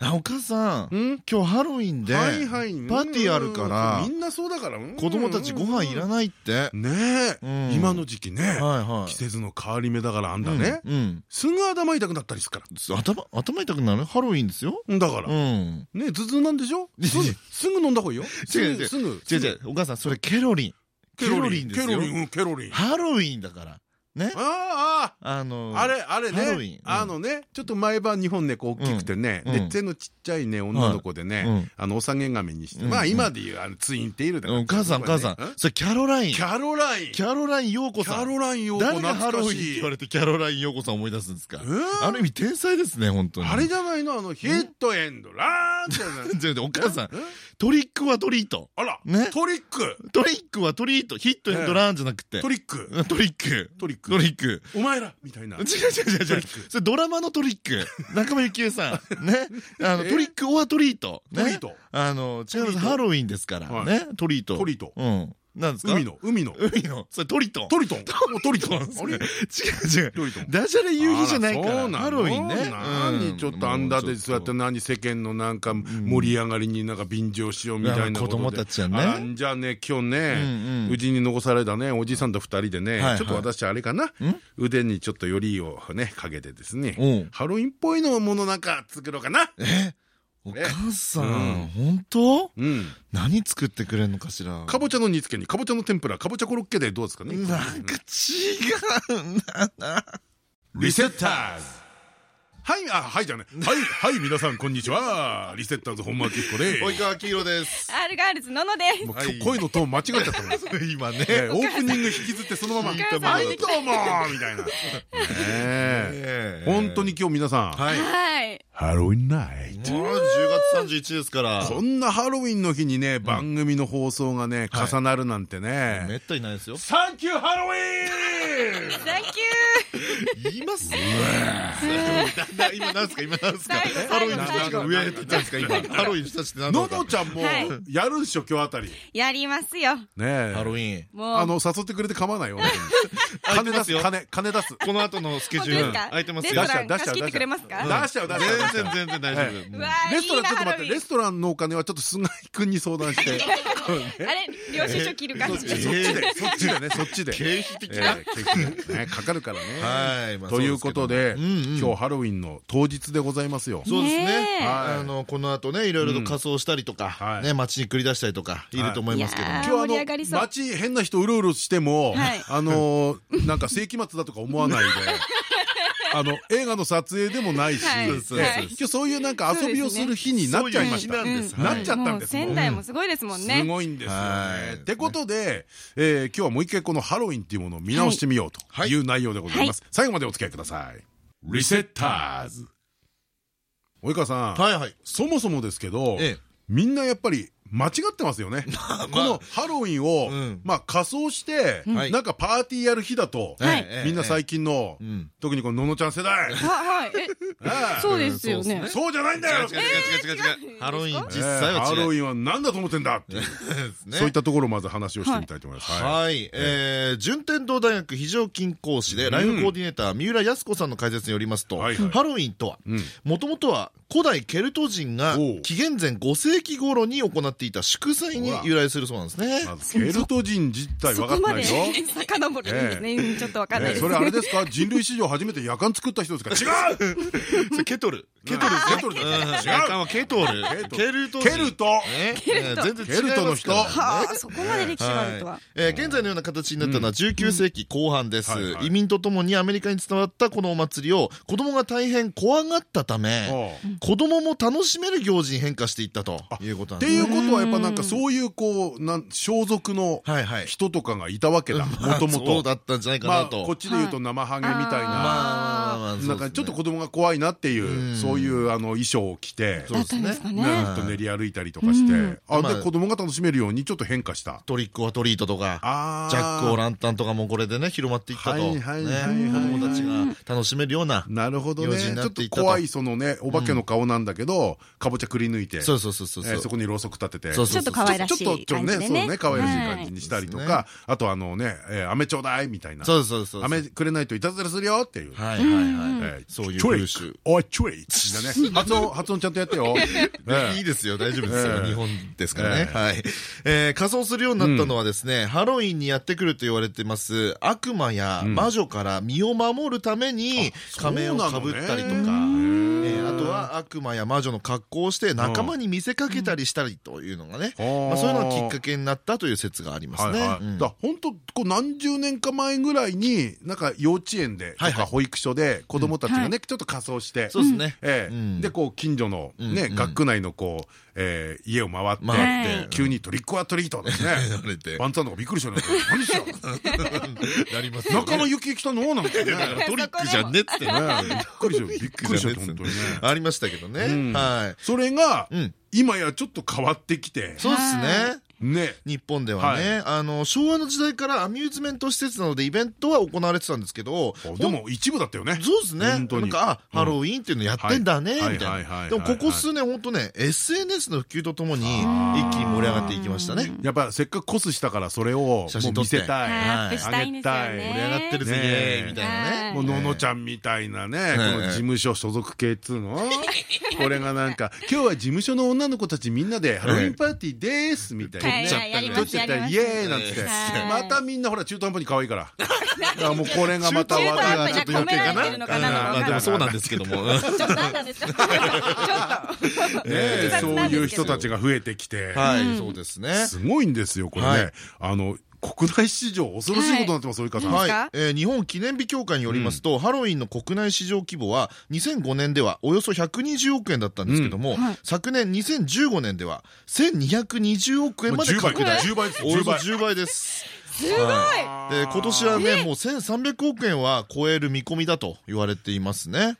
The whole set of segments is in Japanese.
お母さん今日ハロウィンでパーティーあるからみんなそうだから。子供たちご飯いらないって。ねうん。え今の時期ね。季節の変わり目だからあんだね。うんすぐ頭痛くなったりするか頭頭痛くなる？ハロウィンですよ。らだから。うん。ね頭痛なんでしょ？すぐすぐ飲んだ方がいいよ。すぐすぐ。違う違う。お母さんそれケロリン。ケロリンですよ。ケロリンうんケロリン。ハロウィンだからね。あああのあれあれね。あのねちょっと前歯日本猫大きくてね。うん。で背のちっちゃいね女の子でうん。ねあのお下げ髪にしてうん。まあ今でいうあのツインテールだから。お母さんお母さん。それキャロライン。キャロライン。キャロライン陽子キさん。ャロライン陽子誰がハロウィンって言われてキャロライン陽子さん思い出すんですか？えある意味天才ですね本当に。あれじゃないの？あのヒットエンドラーンって お母さんえトリックはトリート。あらね。トリック。トリックはトリート。ヒットエンドランじゃなくて。トリック。トリック。トリックトリック。お前らみたいな。違う違う違う違う。それドラマのトリック。仲間由紀恵さん。ね。あのえトリックオアトリート。ね。トリート。あの違います。ハロウィンですから。はい。ね。トリート。トリート。うんなんですか？海の海の。海の。それトリトン。トリトン。トリトン。あれ？違う違う。トリトン。ダジャレ夕日じゃないから。そうなの？ハロウィンね。何？ちょっとあんだでそうやって何？世間のなんか盛り上がりになんか便乗しようみたいな子供たちはね。あんじゃあね今日ねうちに残されたねおじさんと二人でねちょっと私あれかな？腕にちょっとよりをねかけてですね。う。んハロウィンっぽいのものなんか作ろうかな。え？お母さうん。ん本当？うん。何作ってくれんのかしら？かぼちゃの煮付けにかぼちゃの天ぷらかぼちゃコロッケでどうですかね？なんか違うんだな。リセッターズ。はいあはいじゃねはいはい皆さんこんにちは。リセッターズ本間明彦で及川黄色です。アルガールズののです。もう今日声のトーン間違えちゃったもん 今ね。えーオープニング引きずってそのまま「お母さんはいどうも」みたいな。ねえ。本当に今日皆さん。はい。はい。ハロウィンナイトもう10月31ですから。こんなハロウィンの日にね番組の放送がねはい。重なるなんてめねったにないですよ。サンキューハロウィンサンキ言います？今なんですか？今なんですかハロウィンの人たちが上って言ったんですか今ハロウィンの人たちってのろうかのちゃんもはいやるんしょ今日あたり。ュー。やりますよ。ねえ。ハロウィン。もう。あの誘ってくれて構わないよ。金出す金金出す。この後のスケジュール。空いてます出しちゃう貸し切ってくれますか？出しちゃう出しちゃう。全然全然大丈え夫レストランと待ってレレストランのお金はちょっと菅井君に相談して。あれ領収書切る感じ。そっちでそっちでねそっちで経費的えな？ねかかるからね。はいまあということで今日ハロウィンの当日でございますよ。そうですね。ねえ。はい。あのこの後ねいろいろと仮装したりとかはい。ね街に繰り出したりとかいると思いますけど今日あの街変な人うろうろしてもはい。あのなんか世紀末だとか思わないで あの映画の撮影でもないし今日そういうなんか遊びをする日になっちゃいましたなっちゃったんです仙台もすごいですもんね。すごいんですよ。ってことで、えー今日はもう一回このハロウィンっていうものを見直してみようとい。う内容でございます。最後までお付き合いください。リセッターズ。及川さん、はいはい。そもそもですけど、ええ。みんなやっぱり間違ってますよね。このハロウィンを、うん。まあ仮装して、はい。なんかパーティーやる日だと、はい。みんな最近の、うん。特にこのののちゃん世代、そうですよね。そうじゃないんだよ。違う違う違う違う違う。ハロウィン実際はえーハロウィンは何だと思ってんだっていう。ね。そういったところをまず話をしてみたいと思います。はい。順天堂大学非常勤講師でライフコーディネーター三浦靖子さんの解説によりますと、ハロウィンとはうん。もともとは古代ケルト人が紀元前5世紀頃に行っていた祝祭に由来するそうなんですね。ケルト人実態そこまで分かってないでし ょ遡るんですね。うんちょっとわかんないです。えそれあれですか？人類史上初めて夜間作った人ですか違う それケトル。ケトルですね。ケトル違う。夜間はケトル。ケルト人。ケルト。全然ケルトの人。はあ、そこまで歴史があるとは。現在のような形になったのは19世紀後半です、移民とともにアメリカに伝わったこのお祭りを子供が大変怖がったため子供も楽しめる行事に変化していったということなんってですいうことはやっぱなんかそういうこうなん装束のはいはい。人とかがいたわけだもともそうとだったんじゃないかまあなと、こっちで言うと生ハゲみたいななんかちょっと子供が怖いなっていうそういうあの衣装を着てそうですね。と練り歩いたりとかしてあで子供が楽しめるようにちょっと変化した。トリックオアトリートとかジャック・オ・ランタンとかもこれでね広まっていったと。はいねはいはいはい。子供たちが楽しめるようななるほどね。ちょっと怖いそのねお化けの顔なんだけどかぼちゃくり抜いてそうそうそうそうえーそこにろうそく立ててそうそうちょっと可愛らしいちょっとちょっとね感じでねそうね可愛らしい感じにしたりとかあとあのねえー飴ちょうだいみたいな。そうそうそうそう。飴くれないといたずらするよっていうはいそういう風習。クおいトリック。だね。発音発音ちゃんとやってよ。え えいいですよ、大丈夫ですよ。ええ日本ですからね。ええはい。えー仮装するようになったのはですね、ハロウィンにやってくると言われてます、悪魔や魔女から身を守るために仮面をかぶったりとか、とは悪魔や魔女の格好をして仲間に見せかけたりしたりというのがね、うん。まあそういうのがきっかけになったという説がありますね。本当こう何十年か前ぐらいになんか幼稚園でとか保育所で子供たちがねちょっと仮装してそうですね。ええ。うん。でこう近所のねうん。学区内のこうえー家を回って回って。急にトリックオアトリートですね。ワンちゃんとかびっくりしたね何ですよ なります中野幸恵来たの？なんてね。トリックじゃんねってね。ねびっくりしたびっくりした本当にねありましたけどね。うんはい。それがうん今やちょっと変わってきてそうですね。ね。日本ではね、あの昭和の時代からアミューズメント施設などでイベントは行われてたんですけどでも一部だったよね。そうですね。本当に。なんかあハロウィンっていうのやってんだねはい。みたはいいはいはい。なでもここ数年本当ね SNS の普及とともに一気に盛り上がっていきましたね。やっぱせっかくコスしたからそれを写真撮って。もう見せたい。あげたい盛り上がってるぜみたいなはねい。もうののちゃんみたいなね、この事務所所属系っつうの？これがなんか「今日は事務所の女の子たちみんなでハロウィンパーティーです」みたいなはいねはい。やります撮っちゃったりイエーイなんつって。はい。またみんなほら中途半端に可愛いから。だからもうこれがまた話題がちょっと余計かな。でもそうなんですけども。ちょっと何 なんですかちょっとねそういう人たちちが増えてきて。はい。そうですね。すごいんですよこれはい。ねあの国内市場恐ろしいことになってます及川さん。はい。か、えー日本記念日協会によりますと、ハロウィンの国内市場規模は2005年ではおよそ120億円だったんですけども、はい。昨年2015年では1220億円まで10倍拡大。10倍。ですおよそ10倍。10倍です。すごい、で今年はねもう1300億円は超える見込みだと言われていますね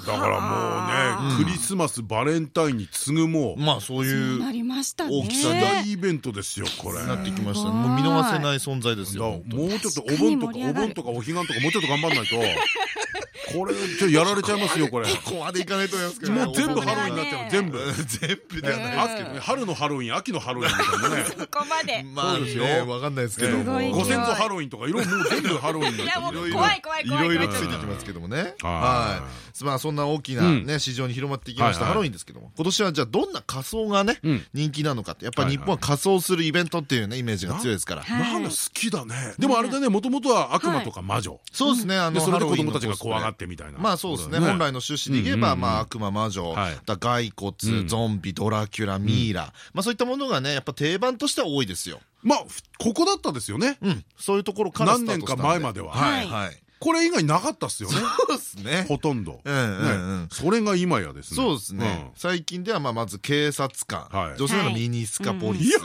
だからもうねクリスマスバレンタインに次ぐもうまあそういうなりましたね。大きさ大イベントですよこれ。なってきましたね。もう見逃せない存在ですよもうちょっとお盆とかお盆とかお彼岸とかもうちょっと頑張んないと これちょっとやられちゃいますよこれ。ここまでいかないと思いますけどね。もう全部ハロウィンになっちゃう全部。全部。ではないですけどね。春のハロウィン秋のハロウィンみたいなね。ここまでまあそうですよ。ねわかんないですけどご先祖ハロウィンとかいろいろもう全部ハロウィンになっちゃういやもういろいろ怖い怖い怖い。いろいろつ怖いいてきますけどもね。ははい。まあそんな大きなね市場に広まっていきましたハロウィンですけども。今年はじゃあどんな仮装がねうん。人気なのかってやっぱり日本は仮装するイベントっていうねイメージが強いですから。なんか好きだね。でもあれだねもともとは悪魔とか魔女。そうですね。あのでそれで子供たちが怖がってみたいな。まあそうですね。本来の趣旨で言えばまあ悪魔魔女はい。だ骸骨ゾンビドラキュラミイラ。まあそういったものがねやっぱ定番としては多いですよ。まあここだったですよね。うん。そういうところからスタートしたんで。何年か前までは。はい。はい。これ以外なかったっすよね。そうですね。ほとんど。うんうんうん。ね。それが今やですね。そうですね、最近ではまあまず警察官、はい。女性のミニスカポリス、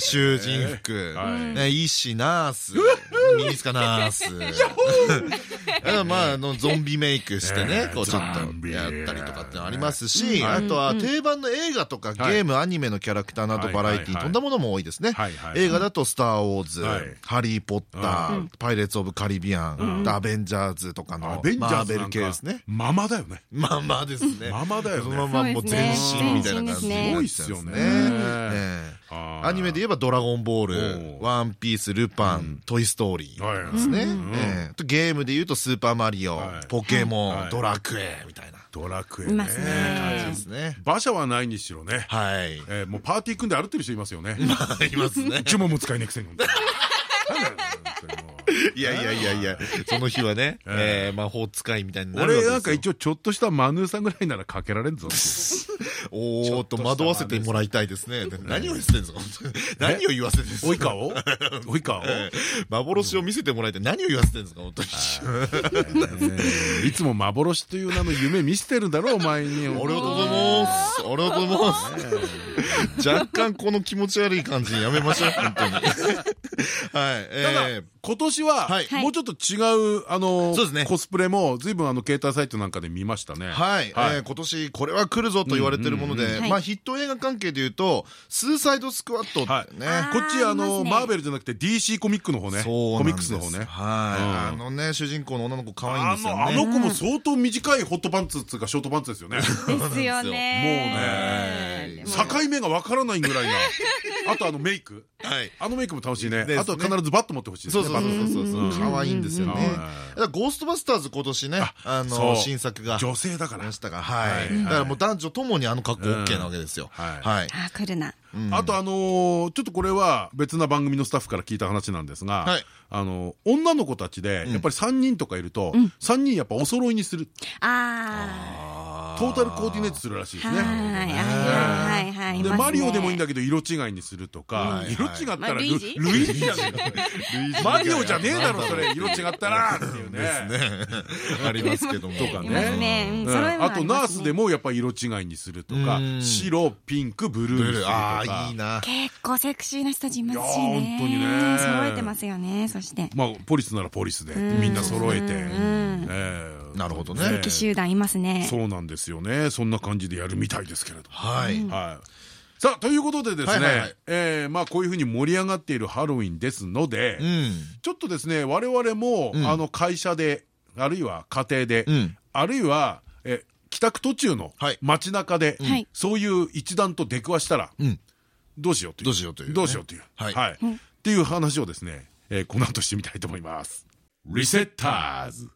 囚人服、はい。ね医師ナース。ミニスカナースあまああのゾンビメイクしてね、こうちょっとやったりとかってのありますし、あとは定番の映画とかゲーム、アニメのキャラクターなどバラエティー飛んだものも多いですね。映画だと「スター・ウォーズ」はい。ハリー・ポッター」パイレーツ・オブ・カリビアン」アベンジャーズ」とかアのベンジャマーベル系ですね。ままだよね。まあまあですね。ままだよね。そのままもう全身みたいな感じすすごいっすよね。アニメで言えば「ドラゴンボール」お「うワンピース」「ルパン」「トイ・ストーリはいー」ですね。ええあとゲームで言うと「スーパーマリオはい」「ポケモン」はい「ドラクエ」みたいな。ドラクエね。ね。感じですね。馬車はないにしろね。はい。えーもうパーティー組んで歩ってる人いますよね。いますね。注文も使いねえくせに いやいやいやいや、その日はね、えー魔法使いみたいになる俺なんか一応ちょっとしたマヌーさんぐらいならかけられんぞ。おーっと惑わせてもらいたいですね。何を言ってんですか？何を言わせてんですか？おいかをおいかをええ幻を見せてもらえて何を言わせてるんですか？本当に。えー。いつも幻という名の夢見せてるだろお前に。ありがとうございます。ありがとうございます。若干この気持ち悪い感じやめましょう、本当に。はい。えー今年ははい。もうちょっと違うあのそうですね。コスプレも随分あの携帯サイトなんかで見ましたね。はい、えー今年これは来るぞと言われてるもので、うんまあヒット映画関係でいうと「スーサイドスクワット」ってね、はいこっちあのマーベルじゃなくて DC コミックの方ね。そうコミックスの方ね。はい、うん。あのね主人公の女の子可愛いんあですよね。のあの子も相当短いホットパンツっつうかショートパンツですよね。ですよね。境目がわからないぐらいな あとあのメイク。はい。あのメイクも楽しいね。あとは必ずバット持ってほしいですね。そうそうそうそう。可愛いんですよね。うんだからゴーストバスターズ今年ねの新作が。女性だから。だからもう男女ともにあの格好 OK なわけですよ。はい。はい。あ、来るな。あとあのーちょっとこれは別な番組のスタッフから聞いた話なんですが、はい。あの女の子たちでやっぱり3人とかいると、3人やっぱお揃いにする。あトータルコーディネートするらしいであ。すね。はいはい。でマリオでもいいんだ。だけど色違いにするとかはい色違ったらルイージ？じゃねえかマリオじゃねえだろそれ色違ったらっていうね。ありますけどもとかね。あとナースでも。もやっぱり色違いにするとかうん白ピンクブルーにするとあかあいいな結構セクシーな人たちいますしね。本当にね揃えてますよね。そして。まあポリスならポリスでみんな揃えてえーなるほどね。正規集団いますね。そうなんですよね。そんな感じでやるみたいですけれどはい。はい。さあということでですはいはいはい。ねえーまあこういうふうに盛り上がっているハロウィンですのでうん。ちょっとですね我々もん。あの会社であるいは家庭でうん。あるいはえ帰宅途中のはい。街中ではい。そういう一団と出くわしたらうん。どうしようという。どうしようというね。どうしようという。はい。はい。っていう話をですねえーこの後してみたいと思います。リセッターズ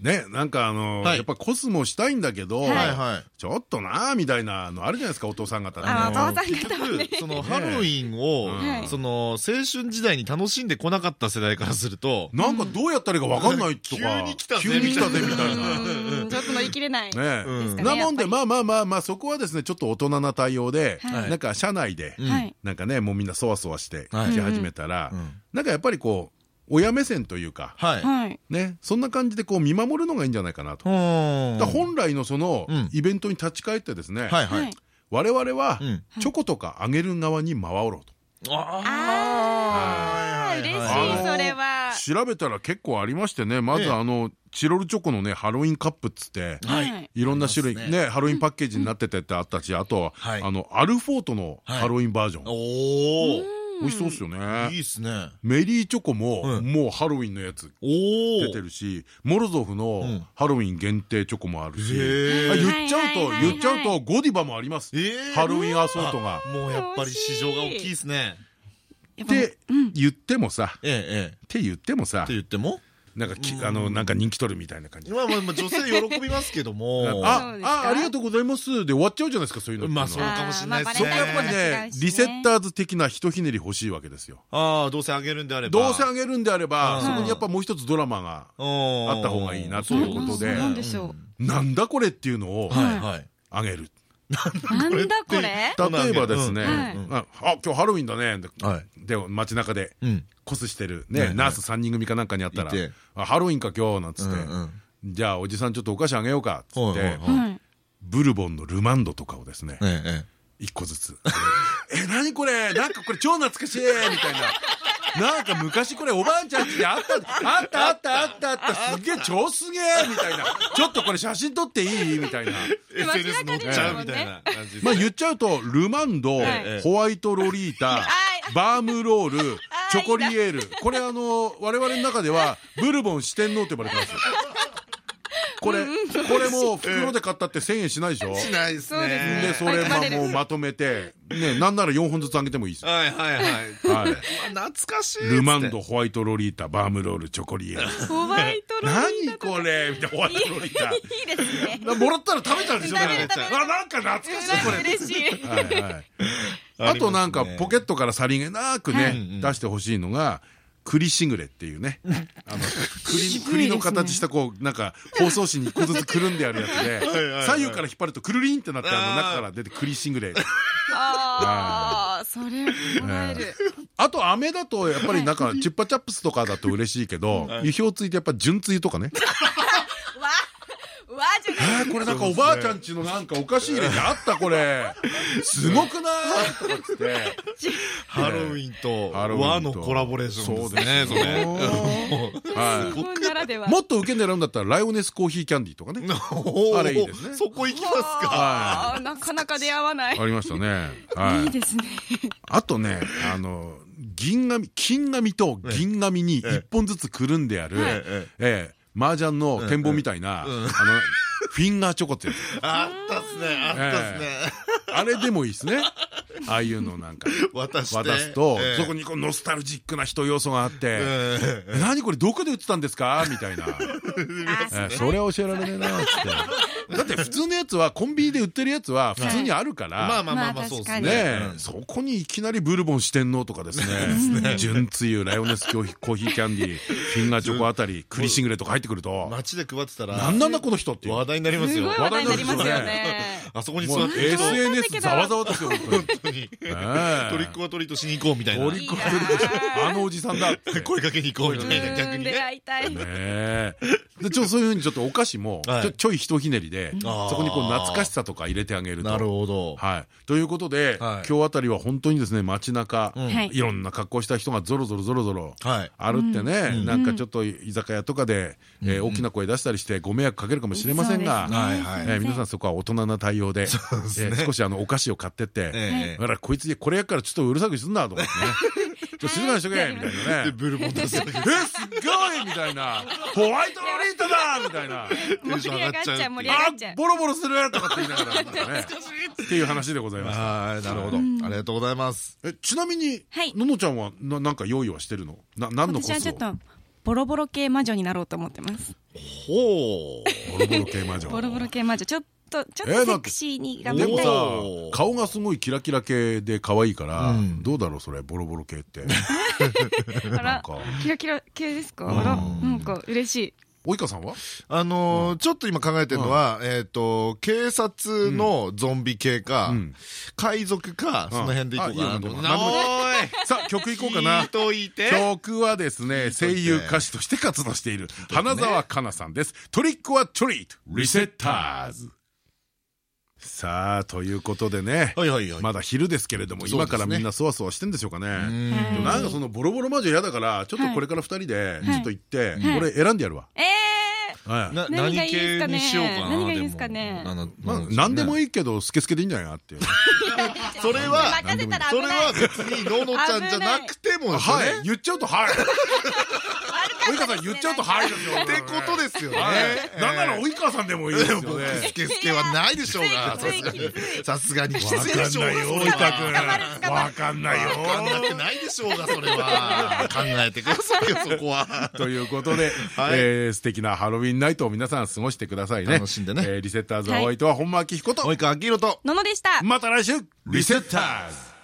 ねなんかあのはい。やっぱコスモしたいんだけどちょっとなーみたいなのあるじゃないですかお父さん方ね。結局その ハロウィンはいをその青春時代に楽しんでこなかった世代からするとなんかどうやったらいいか分かんないとか急に来たぜ急に来たぜみたいな。うんちょっと乗り切れない。なもんでまあまあまあまあそこはですねちょっと大人な対応ではい。なんか社内で。なんかねもうみんなそわそわしてはい。来始めたらうん。なんかやっぱりこう親目線というかはい。はい。ねそんな感じでこう見守るのがいいんじゃないかなと。本来のそのうん。イベントに立ち返ってですねはいははい。い。我々はうん。チョコとかあげる側に回ろうと。ああ、嬉しいそれは。調べたら結構ありましてねまええ。ずあのチロルチョコのねハロウィンカップっつってはい。いろんな種類ね。ハロウィンパッケージになっててってあったしあとはい。あのアルフォートのハロウィンバージョン。おお美味しそうっすよね。いいっすね。メリーチョコもうん。もうハロウィンのやつおお出てるしモロゾフのん。ハロウィン限定チョコもあるし。言っちゃうと言っちゃうとゴディバもあります。えーハロウィンアソートが。もうやっぱり市場が大きいですね。やって言ってもさっえええ。えて言ってもさって言っても？なんかきあのなんか人気取るみたいな感じ。まあまあまあ女性喜びますけども。ああありがとうございます。で終わっちゃうじゃないですかそういうのまあそうかもしれないですね。そこはやっぱり違ね。リセッターズ的なひとひねり欲しいわけですよ。ああどうせあげるんであればどうせあげるんであればうんそこにやっぱもう一つドラマがああった方がいいなということで。なんでしょなんだこれっていうのをはい。はい。あげる。う。なんだこれ。例えばですねうん。ああ今日ハロウィンだね。はい。で街中でうん。コスしてる。ねナース3人組かなんかにあったらいて「あハロウィンか今日」なんつって。うんうん「じゃあおじさんちょっとお菓子あげようか」っつって。ブルボンのルマンドとかをですね一個ずつ「え何これ？なんかこれ超懐かしい」みたいな。なんか昔これおばあちゃんちであったあったあったあったあった。すげえ超すげえみたいな。ちょっとこれ写真撮っていい？みたいな。え SNS 乗っちゃうみたいな感じでまあ言っちゃうとルマンド、はい。ホワイトロリータ、バームロール、チョコリエール。これあの、我々の中ではブルボン四天王って呼ばれてますよ。これ、これも袋で買ったって1000円しないでしょ？しないですねねで、それまもうまとめて、ね、なんなら4本ずつあげてもいいですよ。はいはいはいはい。うわ懐かしいルマンド、ホワイトロリータ、バームロール、チョコリエ。ホワイトロリー何これ？みたいな、ホワイトロリータ。いいですね。なもらったら食べちゃうんでしょあ、なんか懐かしいこれ。嬉しい。はいはい。あとなんかポケットからさりげなくはね出してほしいのが栗しぐれっていうね。あの栗栗の形したこうなんか包装紙に一個ずつくるんであるやつで左右から引っ張るとくるりんってなってあの中から出て栗しぐれああ、それもらえる。あと飴だとやっぱりなんかチュッパチャップスとかだと嬉しいけど意表ついてやっぱ純つゆとかね えーこれなんかおばあちゃんちのなんかお菓子入れにあったこれ。すごくない？とかっつって。ハロウィンと和のコラボレーションですね。そうですよ。は日本ならでは。いもっと受け狙うんだったらライオネスコーヒーキャンディーとかね。あれいいですね。そこ行きますか。なかなか出会わない。いありましたね。はい。いいですね。あとねあの銀紙金紙と銀紙に一本ずつくるんであるええええ麻雀の展望みたいなあのフィンガーチョコってやつ。あったっすね。あったっすね。あれでもいいですね。ああいうのなんか渡すとええ。そこにこうノスタルジックな人要素があってえ「え何これどこで売ってたんですか?」みたいな それは教えられねえなっつって。だって普通のやつはコンビニで売ってるやつは普通にあるかまあら。まあまあまあまあそうです確ねそこにいきなりブルボン四天王とかですね。純つゆライオネスコーヒーコーヒーキャンディー フィンガーチョコあたり栗しぐれとか入ってくると。街で配ってたらなんなんだこの人って話題になりますよ。話題になりますよね。あそこに座って SNS ざわざわですよ本当に。トリックはトリートしに行こうみたいな。トリックオアトリー。トあのおじさんだ。って声かけに行こうみたいな逆にね。でちょそういうふうにちょっとお菓子もはい。ちょちょいひとひねりでそこにこう懐かしさとか入れてあげると。なるほど。はい。ということではい。今日あたりは本当にですね街中うん。はい。いろんな格好した人がぞろぞろぞろぞろはい。歩ってねなんかちょっと居酒屋とかでえー大きな声出したりしてご迷惑かけるかもしれませんがえー皆さんそこは大人な対応でえー少しあのお菓子を買ってってええ。だからこいつこれやっからちょっとうるさくすんなと思ってねちょっと静かにしとけみたいなね。でブルボン出すえすっごいみたいな。ホワイトロリータだみたいな。盛り上がっちゃう盛り上があっちゃう。ボロボロするとかって言いながらなんかね。っていう話でございましたはい、なるほど。ありがとうございます。えちなみにはい。ののちゃんはななんか用意はしてるの？な何のコスを？私はちょっとボロボロ系魔女になろうと思ってます。ほう。ボロボロ系魔女。ボロボロ系魔女。ちょっとちょっとセクシーに頑張りたい。でもさおー顔がすごいキラキラ系で可愛いから、うん。どうだろうそれボロボロ系って。あらキラキラ系ですか？あらなんか嬉しい。及川さんは？あのーちょっと今考えてるのは、えっと、警察のゾンビ系かうん、海賊か、その辺でいこうかなと思さあ曲いこうかな。聞いといて。曲はですね声優歌手として活動している花澤香菜さんです。トリックはトリート。リセッターズさあということでね。はいはいはい。まだ昼ですけれども今からみんなそわそわしてんでしょうかね。なんかそのボロボロ魔女嫌だからちょっとこれから二人でちょっと行って俺選んでやるわ。えはい。な何がいいですかね。何系にしようかな。何がいいですかね。何でもい。いいけどスケスケでいいんじゃないかなっていう それは、それは別にののちゃんじゃなくてもはい。言っちゃうとはい及川さん言っちゃうとはいですよ。ってことですよね。はい。なんなら及川さんでもいいですよね。スケスケはないでしょうが、さすがに。さすがに。わかんないよ。及川君わかんないよ。わかんなくないでしょうが、それは。考えてくださいよ、そこは。ということで、はい。えー素敵なハロウィンナイトを皆さん過ごしてくださいね。楽しんでね。えーリセッターズお相手は本間明彦と、及川明宏と。ののでした。また来週。リセッターズ